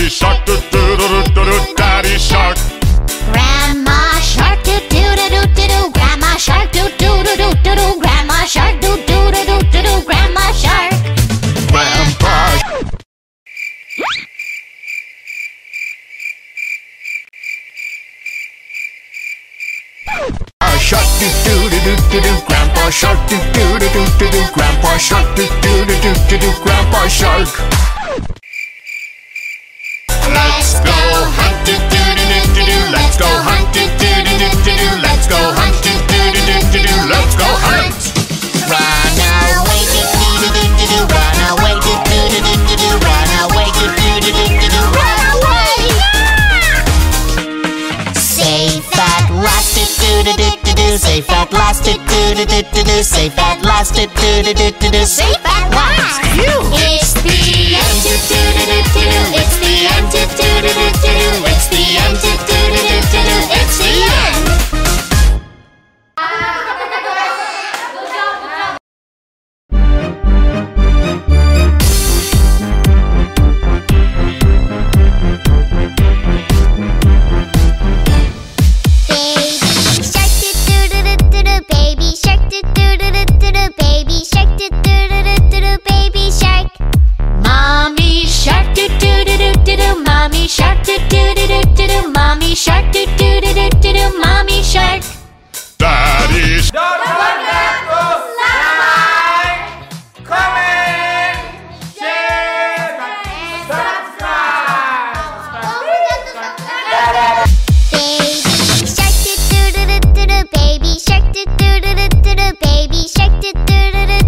Daddy shark, do do do do do Daddy shark. Grandma shark, do do do do do do. Grandma shark, do do do do do do. Grandma shark, do do do do do do. Grandma shark. Grandpa. Shark do do do do do do Grandpa Shark do do do do do do Grandpa Shark do do do do do do Grandpa Shark Safe at last, It do do do do do. Safe at last, It do do do do do. Safe at last. You. It's do do do do do do baby shark do do do do do do baby shark. Mommy shark do do do do do do mommy shark do do baby shark. Do, do, do, do.